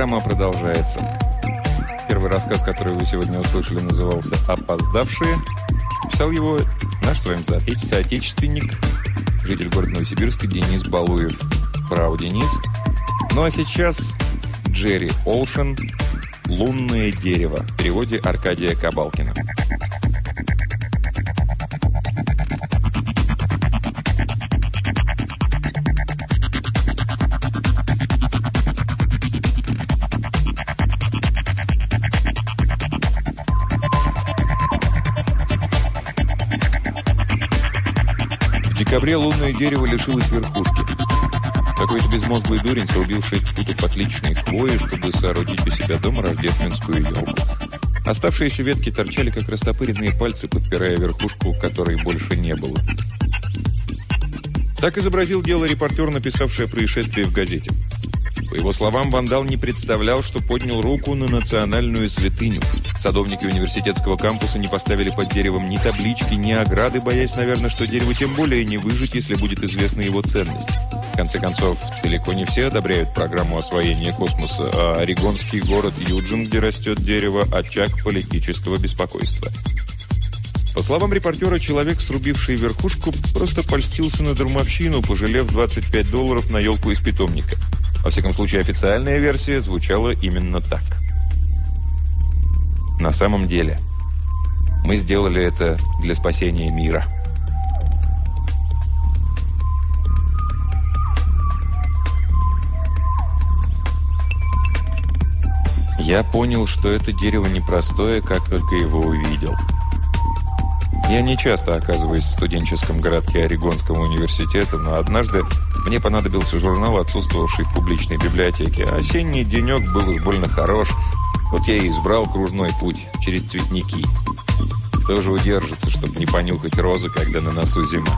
Программа продолжается. Первый рассказ, который вы сегодня услышали, назывался «Опоздавшие». Писал его наш с вами соотечественник, житель города Новосибирска Денис Балуев. Браво, Денис. Ну а сейчас Джерри Олшен «Лунное дерево» в переводе Аркадия Кабалкина. Декабре лунное дерево лишилось верхушки. Какой-то безмозглый дурень срубил 6 футов отличной хвои, чтобы соорудить у себя дома рождественскую елку. Оставшиеся ветки торчали, как растопыренные пальцы, подпирая верхушку, которой больше не было. Так изобразил дело репортер, написавший о происшествии в газете. По его словам, вандал не представлял, что поднял руку на национальную святыню. Садовники университетского кампуса не поставили под деревом ни таблички, ни ограды, боясь, наверное, что дерево тем более не выжить, если будет известна его ценность. В конце концов, далеко не все одобряют программу освоения космоса, а орегонский город Юджин, где растет дерево, очаг политического беспокойства. По словам репортера, человек, срубивший верхушку, просто польстился на дармовщину, пожалев 25 долларов на елку из питомника – во всяком случае, официальная версия звучала именно так. На самом деле, мы сделали это для спасения мира. Я понял, что это дерево непростое, как только его увидел. Я не часто оказываюсь в студенческом городке Орегонского университета, но однажды мне понадобился журнал, отсутствовавший в публичной библиотеке. Осенний денек был уж больно хорош. Вот я и избрал кружной путь через цветники. Кто же удержится, чтобы не понюхать розы, когда на носу зима?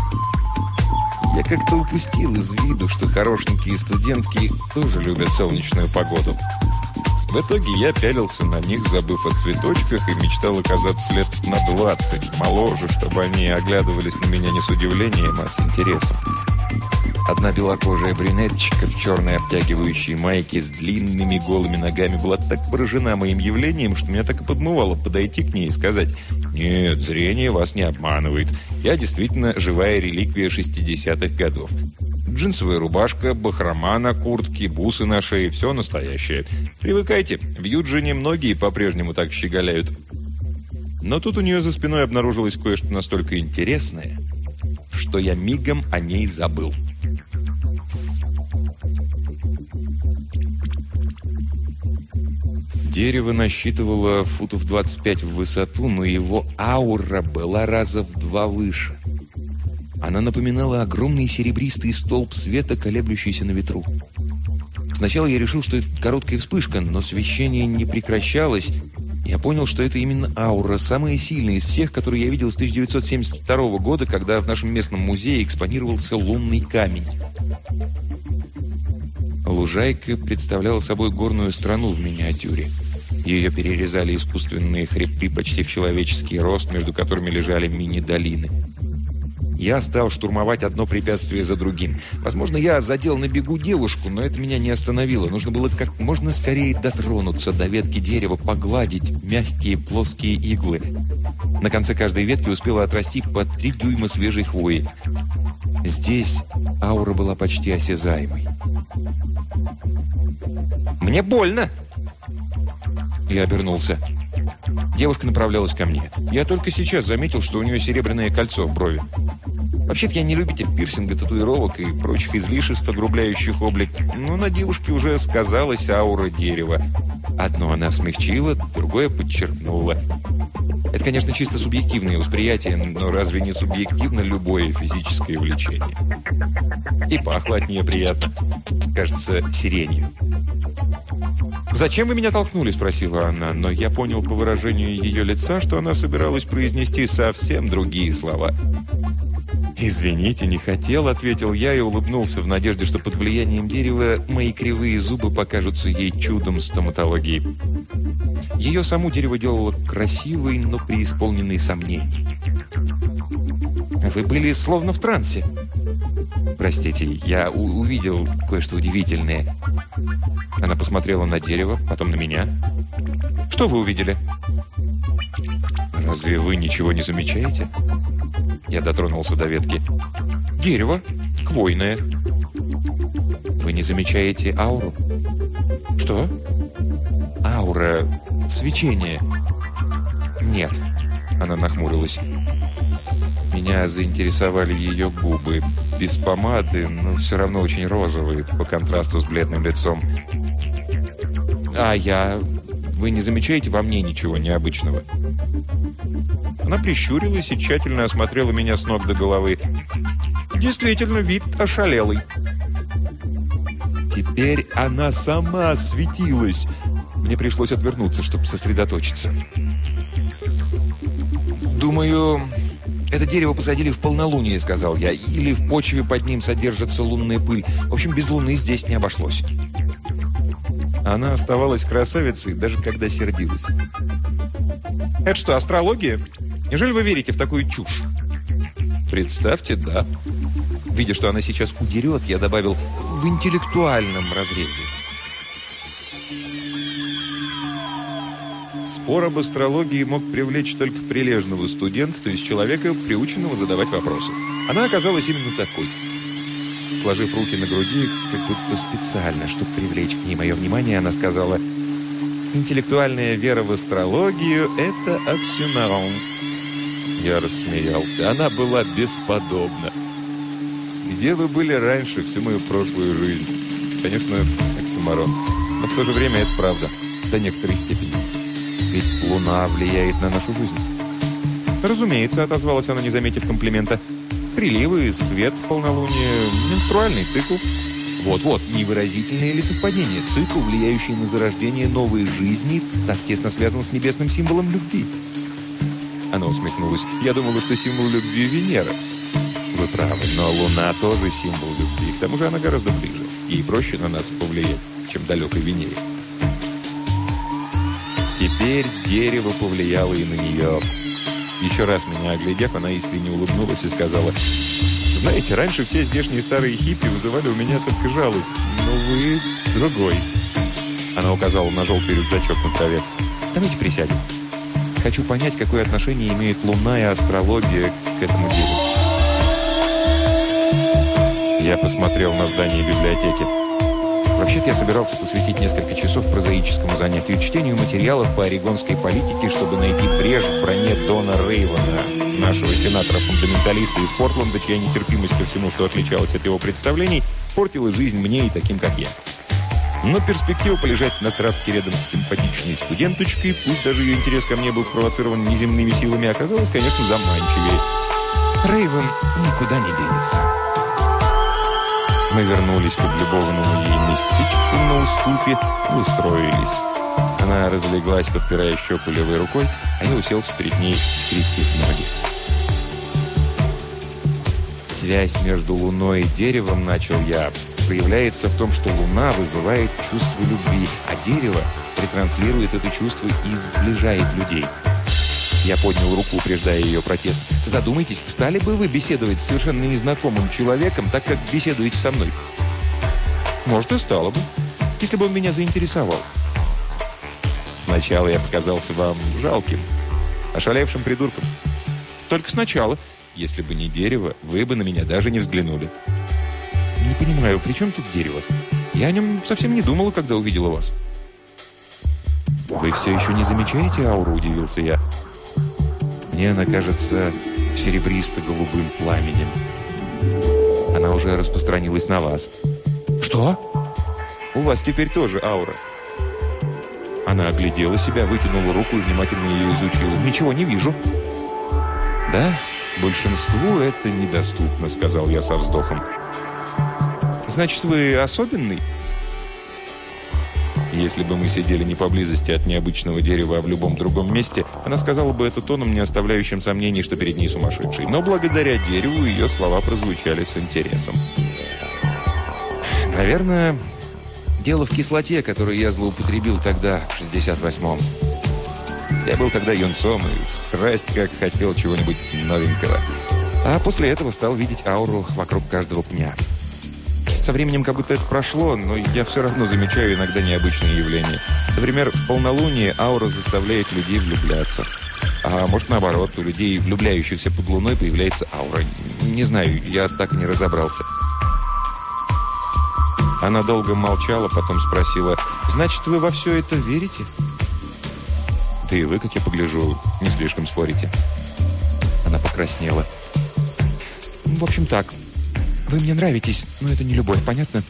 Я как-то упустил из виду, что хорошенькие студентки тоже любят солнечную погоду. В итоге я пялился на них, забыв о цветочках, и мечтал оказаться лет на 20, моложе, чтобы они оглядывались на меня не с удивлением, а с интересом. Одна белокожая брюнетчика в черной обтягивающей майке с длинными голыми ногами была так поражена моим явлением, что меня так и подмывало подойти к ней и сказать «Нет, зрение вас не обманывает. Я действительно живая реликвия 60-х годов. Джинсовая рубашка, бахрома на куртке, бусы на шее – все настоящее. Привыкайте, в Юджине многие по-прежнему так щеголяют». Но тут у нее за спиной обнаружилось кое-что настолько интересное, что я мигом о ней забыл. Дерево насчитывало футов 25 в высоту, но его аура была раза в два выше. Она напоминала огромный серебристый столб света, колеблющийся на ветру. Сначала я решил, что это короткая вспышка, но свечение не прекращалось. Я понял, что это именно аура, самая сильная из всех, которые я видел с 1972 года, когда в нашем местном музее экспонировался лунный камень. Лужайка представляла собой горную страну в миниатюре. Ее перерезали искусственные хребты почти в человеческий рост, между которыми лежали мини-долины. Я стал штурмовать одно препятствие за другим. Возможно, я задел на бегу девушку, но это меня не остановило. Нужно было как можно скорее дотронуться до ветки дерева, погладить мягкие плоские иглы. На конце каждой ветки успела отрасти по три дюйма свежей хвои. Здесь аура была почти осязаемой. «Мне больно!» Я обернулся. Девушка направлялась ко мне. Я только сейчас заметил, что у нее серебряное кольцо в брови. Вообще-то я не любитель пирсинга, татуировок и прочих излишеств, огрубляющих облик, но на девушке уже сказалась аура дерева. Одно она смягчила, другое подчеркнула. Это, конечно, чисто субъективное восприятие, но разве не субъективно любое физическое влечение? И пахло от нее приятно. Кажется, сиренью. «Зачем вы меня толкнули?» – спросила она, но я понял по выражению ее лица, что она собиралась произнести совсем другие слова. «Извините, не хотел», — ответил я и улыбнулся в надежде, что под влиянием дерева мои кривые зубы покажутся ей чудом стоматологии. Ее саму дерево делало красивой, но преисполненной сомнений. «Вы были словно в трансе». «Простите, я увидел кое-что удивительное». Она посмотрела на дерево, потом на меня. «Что вы увидели?» «Разве вы ничего не замечаете?» Я дотронулся до ветки. «Дерево. Хвойное». «Вы не замечаете ауру?» «Что?» «Аура. Свечение». «Нет». Она нахмурилась. Меня заинтересовали ее губы. Без помады, но все равно очень розовые, по контрасту с бледным лицом. «А я... Вы не замечаете во мне ничего необычного?» Она прищурилась и тщательно осмотрела меня с ног до головы. «Действительно, вид ошалелый». Теперь она сама светилась. Мне пришлось отвернуться, чтобы сосредоточиться. «Думаю, это дерево посадили в полнолуние», — сказал я. «Или в почве под ним содержится лунная пыль. В общем, без луны здесь не обошлось». Она оставалась красавицей, даже когда сердилась. «Это что, астрология? Неужели вы верите в такую чушь?» «Представьте, да». Видя, что она сейчас удерет, я добавил «в интеллектуальном разрезе». Спор об астрологии мог привлечь только прилежного студента, то есть человека, приученного задавать вопросы. Она оказалась именно такой. Сложив руки на груди, как будто специально, чтобы привлечь к ней мое внимание, она сказала «Интеллектуальная вера в астрологию – это оксюмарон». Я рассмеялся. Она была бесподобна. Где вы были раньше всю мою прошлую жизнь? Конечно, оксюмарон. Но в то же время это правда. До некоторой степени. Ведь Луна влияет на нашу жизнь. Разумеется, отозвалась она, не заметив комплимента. Приливы, свет в полнолуние, менструальный цикл. Вот-вот, невыразительное ли совпадение? Цикл, влияющий на зарождение новой жизни, так тесно связан с небесным символом любви. Она усмехнулась. Я думала, что символ любви Венера. Вы правы, но Луна тоже символ любви. К тому же она гораздо ближе. Ей проще на нас повлиять, чем далекой Венере. Теперь дерево повлияло и на нее. Еще раз меня оглядев, она искренне улыбнулась и сказала, «Знаете, раньше все здешние старые хиппи вызывали у меня только жалость, но вы другой». Она указала на желтый рюкзачок на траве. «Давайте присядем. Хочу понять, какое отношение имеет Луна и астрология к этому делу». Я посмотрел на здание библиотеки. Вообще-то я собирался посвятить несколько часов прозаическому занятию чтению материалов по орегонской политике, чтобы найти брешь в броне Дона Рейвана, нашего сенатора-фундаменталиста из Портленда, чья нетерпимость ко всему, что отличалось от его представлений, портила жизнь мне и таким, как я. Но перспектива полежать на травке рядом с симпатичной студенточкой, пусть даже ее интерес ко мне был спровоцирован неземными силами, оказалась, конечно, заманчивее. Рейвен никуда не денется. Мы вернулись к облюбованному ей местечку на уступе и устроились. Она разлеглась, подпирая щеку левой рукой, а я уселся перед ней, скрестив ноги. Связь между луной и деревом, начал я, проявляется в том, что луна вызывает чувство любви, а дерево ретранслирует это чувство и сближает людей. Я поднял руку, упреждая ее протест. «Задумайтесь, стали бы вы беседовать с совершенно незнакомым человеком, так как беседуете со мной?» «Может, и стало бы, если бы он меня заинтересовал». «Сначала я показался вам жалким, ошалевшим придурком. Только сначала. Если бы не дерево, вы бы на меня даже не взглянули». «Не понимаю, при чем тут дерево? Я о нем совсем не думала, когда увидела вас». «Вы все еще не замечаете ауру?» – удивился я. Мне она кажется серебристо-голубым пламенем. Она уже распространилась на вас. Что? У вас теперь тоже аура. Она оглядела себя, вытянула руку и внимательно ее изучила. «Ничего не вижу». «Да, большинству это недоступно», — сказал я со вздохом. «Значит, вы особенный?» Если бы мы сидели не поблизости от необычного дерева, а в любом другом месте, она сказала бы это тоном, не оставляющим сомнений, что перед ней сумасшедший. Но благодаря дереву ее слова прозвучали с интересом. Наверное, дело в кислоте, которую я злоупотребил тогда, в 68-м. Я был тогда юнцом и страсть как хотел чего-нибудь новенького. А после этого стал видеть ауру вокруг каждого пня. Со временем как будто это прошло, но я все равно замечаю иногда необычные явления. Например, в полнолуние аура заставляет людей влюбляться. А может, наоборот, у людей, влюбляющихся под луной, появляется аура. Не знаю, я так и не разобрался. Она долго молчала, потом спросила, «Значит, вы во все это верите?» «Да и вы, как я погляжу, не слишком спорите». Она покраснела. «В общем, так. Вы мне нравитесь, но это не любовь, понятно?»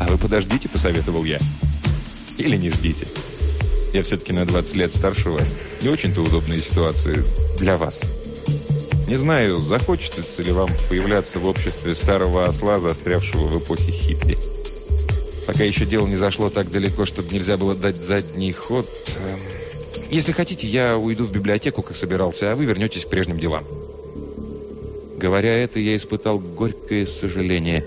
«А вы подождите», — посоветовал я. «Или не ждите. Я все-таки на 20 лет старше вас. Не очень-то удобная ситуация для вас». Не знаю, захочется ли вам появляться в обществе старого осла, застрявшего в эпохе хиппи. Пока еще дело не зашло так далеко, чтобы нельзя было дать задний ход. Эм, если хотите, я уйду в библиотеку, как собирался, а вы вернетесь к прежним делам. Говоря это, я испытал горькое сожаление.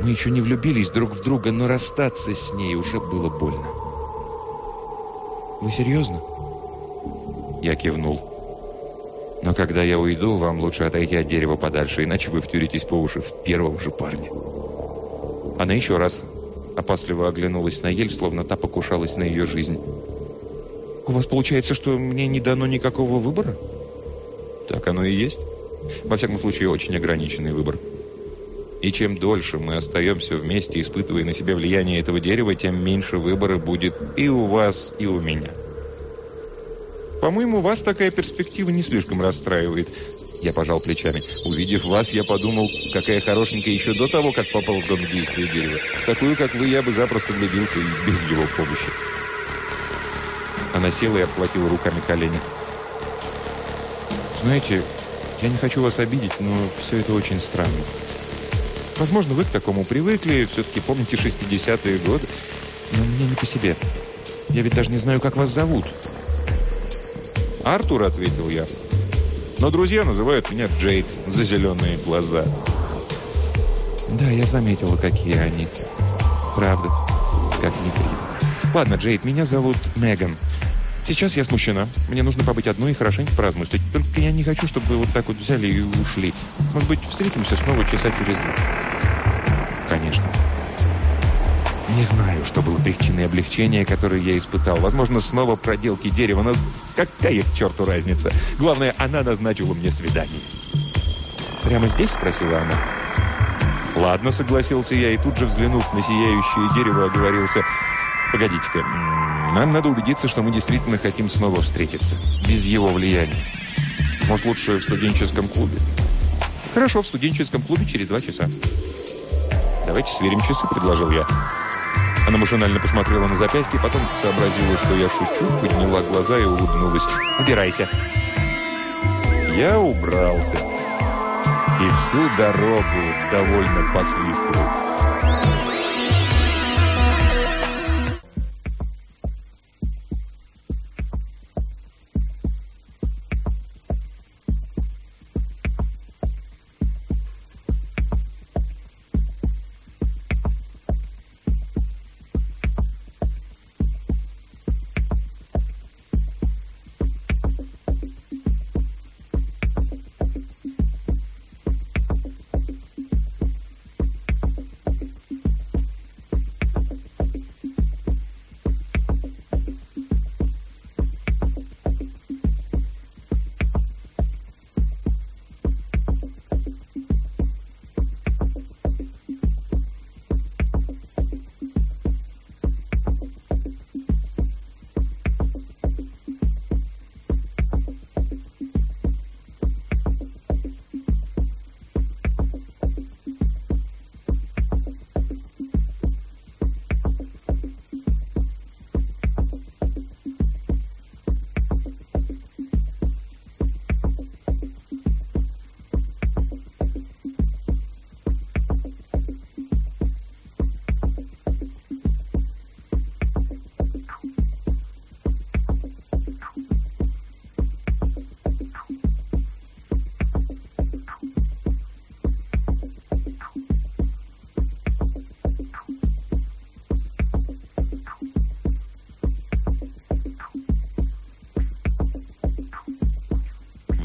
Мы еще не влюбились друг в друга, но расстаться с ней уже было больно. «Вы серьезно?» Я кивнул. Но когда я уйду, вам лучше отойти от дерева подальше, иначе вы втюритесь по уши в первого же парня». Она еще раз опасливо оглянулась на ель, словно та покушалась на ее жизнь. «У вас получается, что мне не дано никакого выбора?» «Так оно и есть. Во всяком случае, очень ограниченный выбор. И чем дольше мы остаемся вместе, испытывая на себя влияние этого дерева, тем меньше выбора будет и у вас, и у меня». По-моему, вас такая перспектива не слишком расстраивает. Я пожал плечами. Увидев вас, я подумал, какая хорошенькая еще до того, как попал в зону действия дерева. В такую, как вы, я бы запросто влюбился и без его помощи. Она села и обхватила руками колени. Знаете, я не хочу вас обидеть, но все это очень странно. Возможно, вы к такому привыкли, все-таки помните 60-е годы, но мне не по себе. Я ведь даже не знаю, как вас зовут. «Артур», — ответил я. «Но друзья называют меня Джейд за зеленые глаза». «Да, я заметила, какие они. Правда, как нефрит. Ладно, Джейд, меня зовут Меган. Сейчас я смущена. Мне нужно побыть одной и хорошенько поразмыслить. Только я не хочу, чтобы вы вот так вот взяли и ушли. Может быть, встретимся снова часа через два?» «Конечно». Не знаю, что было причиной облегчения, которое я испытал. Возможно, снова проделки дерева, но какая к черту разница? Главное, она назначила мне свидание. «Прямо здесь?» – спросила она. «Ладно», – согласился я, и тут же, взглянув на сияющее дерево, оговорился. «Погодите-ка, нам надо убедиться, что мы действительно хотим снова встретиться, без его влияния. Может, лучше в студенческом клубе?» «Хорошо, в студенческом клубе через два часа». «Давайте сверим часы», – предложил я. Она машинально посмотрела на запястье, потом сообразила, что я шучу, подняла глаза и улыбнулась. «Убирайся!» Я убрался. И всю дорогу довольно посвистывал.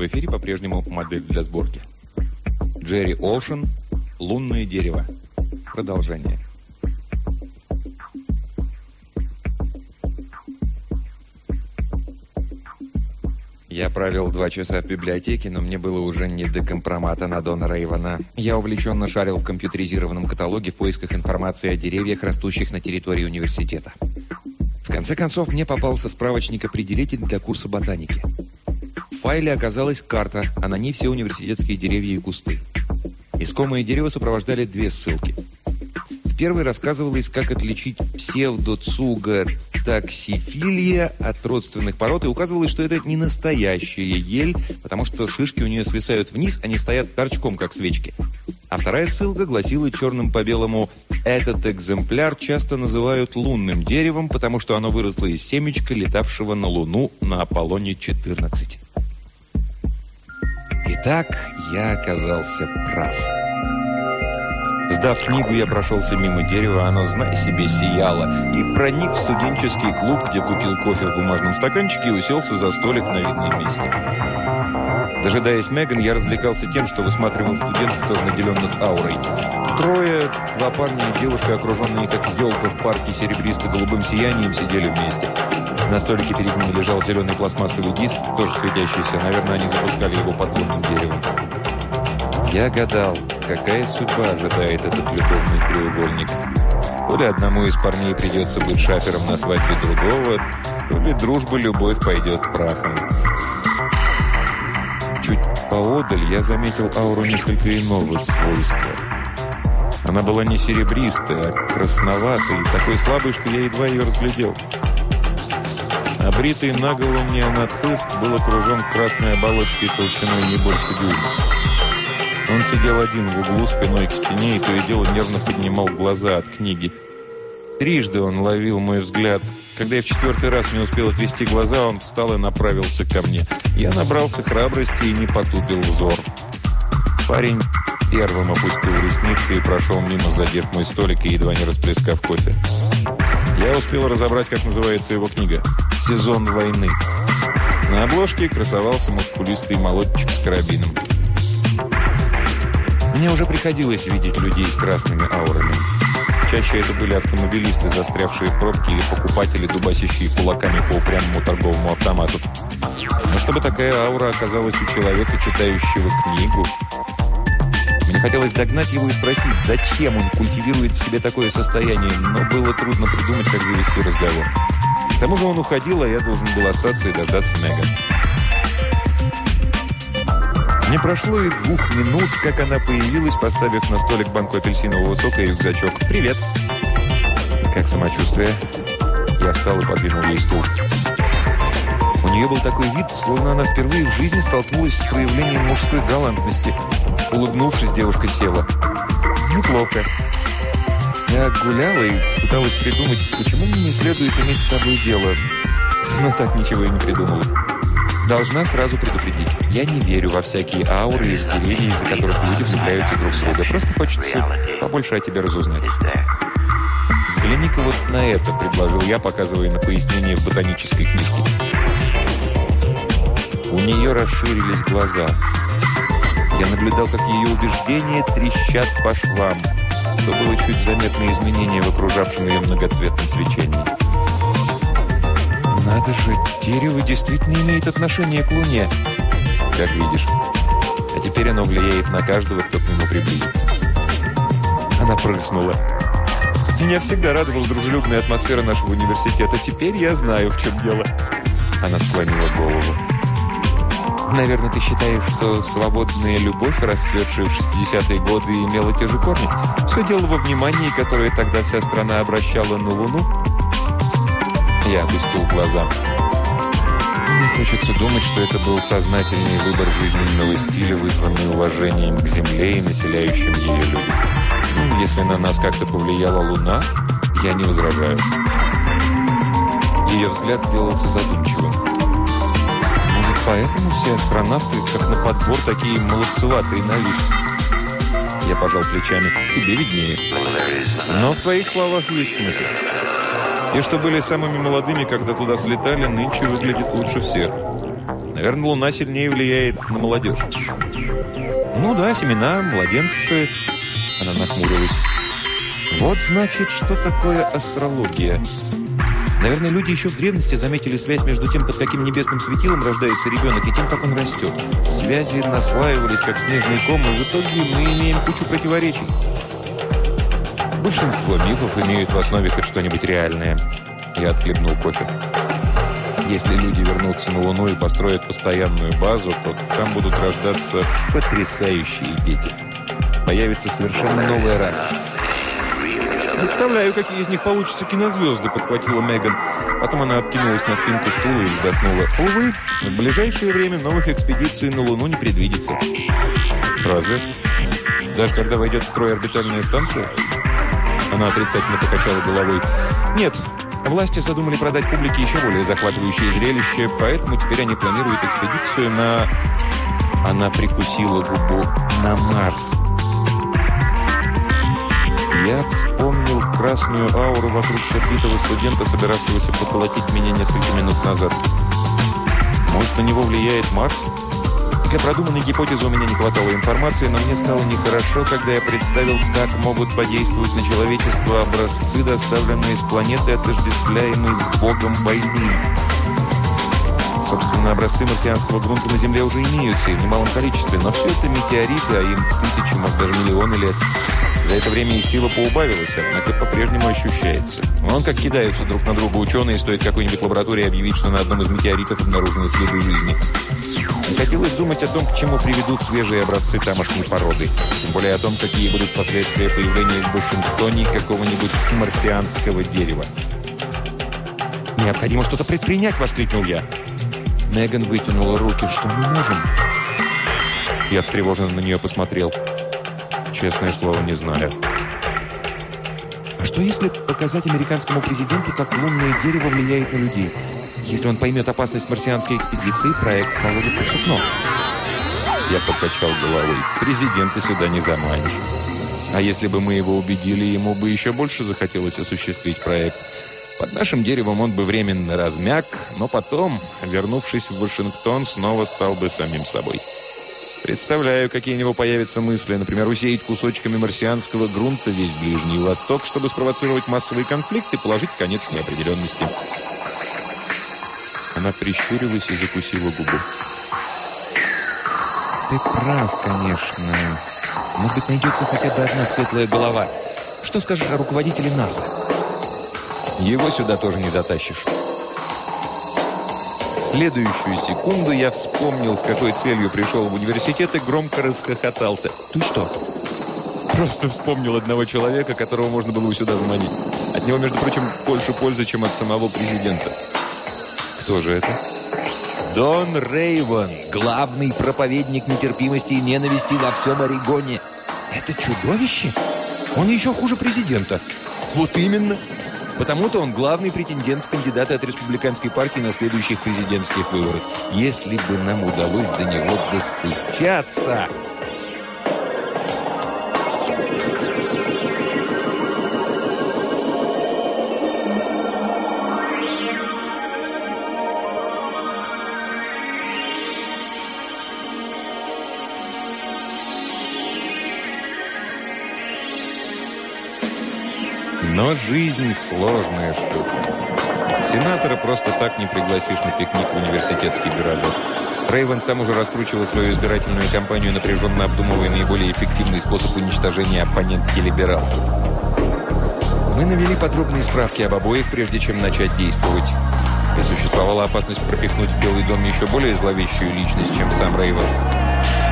В эфире по-прежнему модель для сборки. Джерри Олшен «Лунное дерево». Продолжение. Я провел два часа в библиотеке, но мне было уже не до компромата на донора Ивана. Я увлеченно шарил в компьютеризированном каталоге в поисках информации о деревьях, растущих на территории университета. В конце концов, мне попался справочник-определитель для курса ботаники. В файле оказалась карта, а на ней все университетские деревья и кусты. Искомое дерево сопровождали две ссылки – первой рассказывалось, как отличить псевдоцуга таксифилия от родственных пород, и указывалось, что это не настоящая ель, потому что шишки у нее свисают вниз, они стоят торчком, как свечки. А вторая ссылка гласила черным по белому «Этот экземпляр часто называют лунным деревом, потому что оно выросло из семечка, летавшего на Луну на Аполлоне-14». Итак, я оказался прав. Сдав книгу, я прошелся мимо дерева, оно, знай себе, сияло, и проник в студенческий клуб, где купил кофе в бумажном стаканчике и уселся за столик на видном месте. Дожидаясь Меган, я развлекался тем, что высматривал студентов, тоже наделенных аурой. Трое, два парня и девушка, окруженные как елка в парке серебристо-голубым сиянием, сидели вместе. На столике перед ними лежал зеленый пластмассовый диск, тоже светящийся. Наверное, они запускали его под лунным деревом. Я гадал, какая судьба ожидает этот любовный треугольник. То ли одному из парней придется быть шафером на свадьбе другого, то ли дружба, любовь пойдет прахом. Чуть поодаль я заметил ауру несколько иного свойства. Она была не серебристая, а красноватой, такой слабой, что я едва ее разглядел. Обритый наголо неонацист был окружен красной оболочкой толщиной не больше дюйма. Он сидел один в углу спиной к стене и то и дело нервно поднимал глаза от книги. Трижды он ловил мой взгляд. Когда я в четвертый раз не успел отвести глаза, он встал и направился ко мне. Я набрался храбрости и не потупил взор. Парень первым опустил ресницы и прошел мимо, задев мой столик и едва не расплескав кофе. Я успел разобрать, как называется его книга. «Сезон войны». На обложке красовался мускулистый молодчик с карабином. Мне уже приходилось видеть людей с красными аурами. Чаще это были автомобилисты, застрявшие в пробке, или покупатели, дубасящие кулаками по упрямому торговому автомату. Но чтобы такая аура оказалась у человека, читающего книгу... Хотелось догнать его и спросить, зачем он культивирует в себе такое состояние, но было трудно придумать, как завести разговор. К тому же он уходил, а я должен был остаться и дождаться Меган. Не прошло и двух минут, как она появилась, поставив на столик банку апельсинового сока и рюкзачок. «Привет!» «Как самочувствие?» Я встал и подвинул ей стул. У нее был такой вид, словно она впервые в жизни столкнулась с проявлением мужской галантности. Улыбнувшись, девушка села. «Неплохо. Я гуляла и пыталась придумать, почему мне не следует иметь с тобой дело. Но так ничего и не придумала. Должна сразу предупредить. Я не верю во всякие ауры из деревьев, из-за которых люди влюбляются друг в друга. Просто хочется побольше о тебе разузнать. Взгляни-ка вот на это, предложил я, показывая на пояснение в ботанической книжке. У нее расширились глаза. Я наблюдал, как ее убеждения трещат по швам. То было чуть заметное изменение в окружавшем ее многоцветном свечении. Надо же, дерево действительно имеет отношение к Луне. Как видишь. А теперь оно влияет на каждого, кто к нему приблизится. Она прыснула. Меня всегда радовала дружелюбная атмосфера нашего университета. Теперь я знаю, в чем дело. Она склонила голову. Наверное, ты считаешь, что свободная любовь, расцветшая в 60-е годы, имела те же корни? Все дело во внимании, которое тогда вся страна обращала на Луну? Я опустил глаза. Мне хочется думать, что это был сознательный выбор жизненного стиля, вызванный уважением к Земле и населяющим ее людям. Ну, если на нас как-то повлияла Луна, я не возражаю. Ее взгляд сделался задумчивым. Поэтому все астронавты, как на подбор, такие молодцеватые на вид? Я пожал плечами. Тебе виднее. Но в твоих словах есть смысл. Те, что были самыми молодыми, когда туда слетали, нынче выглядят лучше всех. Наверное, Луна сильнее влияет на молодежь. Ну да, семена, младенцы. Она нахмурилась. Вот значит, что такое астрология. Наверное, люди еще в древности заметили связь между тем, под каким небесным светилом рождается ребенок, и тем, как он растет. Связи наслаивались, как снежный ком, и в итоге мы имеем кучу противоречий. Большинство мифов имеют в основе хоть что-нибудь реальное. Я отхлебнул кофе. Если люди вернутся на Луну и построят постоянную базу, то там будут рождаться потрясающие дети. Появится совершенно новая раса. «Представляю, какие из них получатся кинозвезды», — подхватила Меган. Потом она откинулась на спинку стула и вздохнула. «Увы, в ближайшее время новых экспедиций на Луну не предвидится». «Разве? Даже когда войдет в строй орбитальная станция?» Она отрицательно покачала головой. «Нет, власти задумали продать публике еще более захватывающее зрелище, поэтому теперь они планируют экспедицию на...» Она прикусила губу. «На Марс». Я вспомнил красную ауру вокруг сердитого студента, собиравшегося поколотить меня несколько минут назад. Может, на него влияет Марс? Для продуманной гипотезы у меня не хватало информации, но мне стало нехорошо, когда я представил, как могут подействовать на человечество образцы, доставленные с планеты, отождествляемой с богом войны. Собственно, образцы марсианского грунта на Земле уже имеются и в немалом количестве, но все это метеориты, а им тысячи, может, даже миллионы лет. За это время их сила поубавилась, однако по-прежнему ощущается. Вон как кидаются друг на друга ученые, стоит какой-нибудь лаборатории объявить, что на одном из метеоритов обнаружены следы жизни. Не хотелось думать о том, к чему приведут свежие образцы тамошней породы. Тем более о том, какие будут последствия появления в Вашингтоне какого-нибудь марсианского дерева. «Необходимо что-то предпринять!» – воскликнул я. Меган вытянула руки. «Что мы можем?» Я встревоженно на нее посмотрел. «Честное слово, не знаю». «А что если показать американскому президенту, как лунное дерево влияет на людей?» Если он поймет опасность марсианской экспедиции, проект положит под сукно. Я покачал головой. Президента сюда не заманишь. А если бы мы его убедили, ему бы еще больше захотелось осуществить проект. Под нашим деревом он бы временно размяк, но потом, вернувшись в Вашингтон, снова стал бы самим собой. Представляю, какие у него появятся мысли. Например, усеять кусочками марсианского грунта весь Ближний Восток, чтобы спровоцировать массовый конфликт и положить конец неопределенности. Она прищурилась и закусила губу. «Ты прав, конечно. Может быть, найдется хотя бы одна светлая голова. Что скажешь о руководителе НАСА?» «Его сюда тоже не затащишь». Следующую секунду я вспомнил, с какой целью пришел в университет и громко расхохотался. «Ты что?» Просто вспомнил одного человека, которого можно было бы сюда заманить. От него, между прочим, больше пользы, чем от самого президента. Кто же это? Дон Рейвен, главный проповедник нетерпимости и ненависти во всем Орегоне. Это чудовище? Он еще хуже президента. Вот именно. Потому-то он главный претендент в кандидаты от республиканской партии на следующих президентских выборах. Если бы нам удалось до него достучаться... Но жизнь сложная штука. Сенатора просто так не пригласишь на пикник в университетский городок. Рейвен к тому же раскручивал свою избирательную кампанию, напряженно обдумывая наиболее эффективный способ уничтожения оппонентки-либералки. Мы навели подробные справки об обоих, прежде чем начать действовать. Ведь существовала опасность пропихнуть в Белый дом еще более зловещую личность, чем сам Рейвен.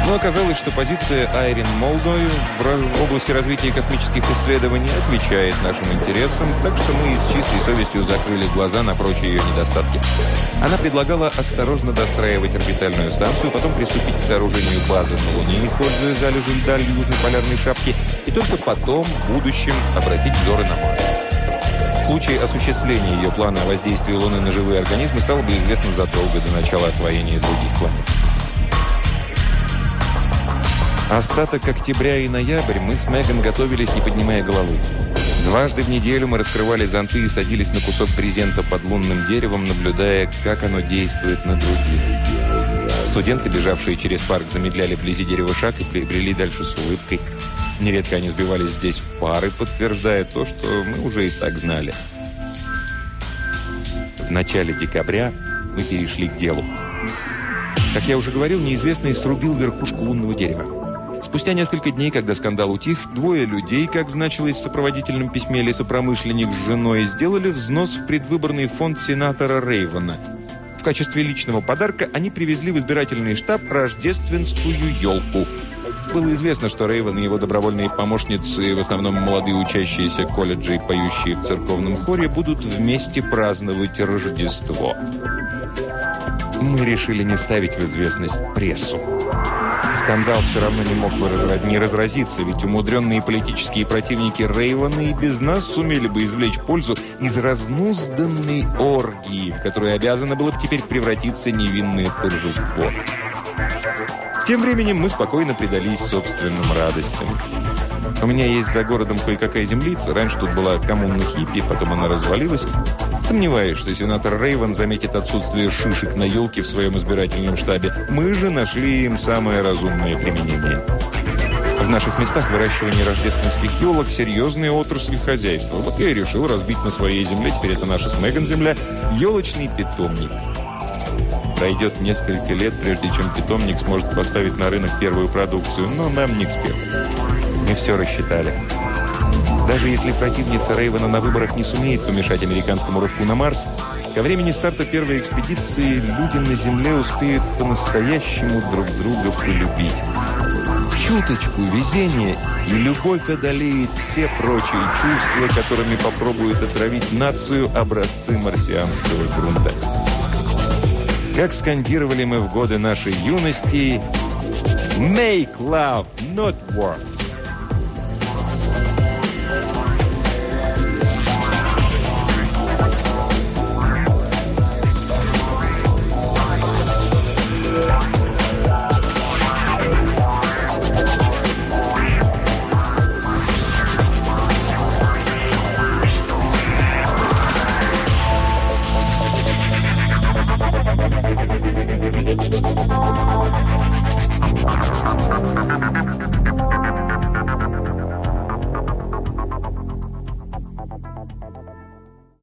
Но оказалось, что позиция Айрин Молдой в области развития космических исследований отвечает нашим интересам, так что мы с чистой совестью закрыли глаза на прочие ее недостатки. Она предлагала осторожно достраивать орбитальную станцию, потом приступить к сооружению базы на Луне, используя залежи льда Южной полярной шапки, и только потом, в будущем, обратить взоры на Марс. В случае осуществления ее плана о воздействии Луны на живые организмы стало бы известно задолго до начала освоения других планет. Остаток октября и ноябрь мы с Меган готовились, не поднимая головы. Дважды в неделю мы раскрывали зонты и садились на кусок брезента под лунным деревом, наблюдая, как оно действует на других. Студенты, бежавшие через парк, замедляли вблизи дерева шаг и прибрели дальше с улыбкой. Нередко они сбивались здесь в пары, подтверждая то, что мы уже и так знали. В начале декабря мы перешли к делу. Как я уже говорил, неизвестный срубил верхушку лунного дерева. Спустя несколько дней, когда скандал утих, двое людей, как значилось в сопроводительном письме лесопромышленник с женой, сделали взнос в предвыборный фонд сенатора Рейвена. В качестве личного подарка они привезли в избирательный штаб рождественскую елку – было известно, что Рейвен и его добровольные помощницы, в основном молодые учащиеся колледжа и поющие в церковном хоре, будут вместе праздновать Рождество. Мы решили не ставить в известность прессу. Скандал все равно не мог бы разра... не разразиться, ведь умудренные политические противники Рейвана и без нас сумели бы извлечь пользу из разнузданной оргии, в которую обязано было бы теперь превратиться невинное торжество. Тем временем мы спокойно предались собственным радостям. У меня есть за городом кое-какая землица. Раньше тут была коммуна хиппи, потом она развалилась. Сомневаюсь, что сенатор Рейвен заметит отсутствие шишек на елке в своем избирательном штабе. Мы же нашли им самое разумное применение. В наших местах выращивание рождественских елок – серьезная отрасль хозяйства. Вот я и решил разбить на своей земле, теперь это наша с Меган земля, елочный питомник – Пройдет несколько лет, прежде чем питомник сможет поставить на рынок первую продукцию, но нам не к спеху. Мы все рассчитали. Даже если противница Рейвена на выборах не сумеет помешать американскому рывку на Марс, ко времени старта первой экспедиции люди на Земле успеют по-настоящему друг друга полюбить. Чуточку везения, и любовь одолеет все прочие чувства, которыми попробует отравить нацию образцы марсианского грунта. Как скандировали мы в годы нашей юности «Make love, not war».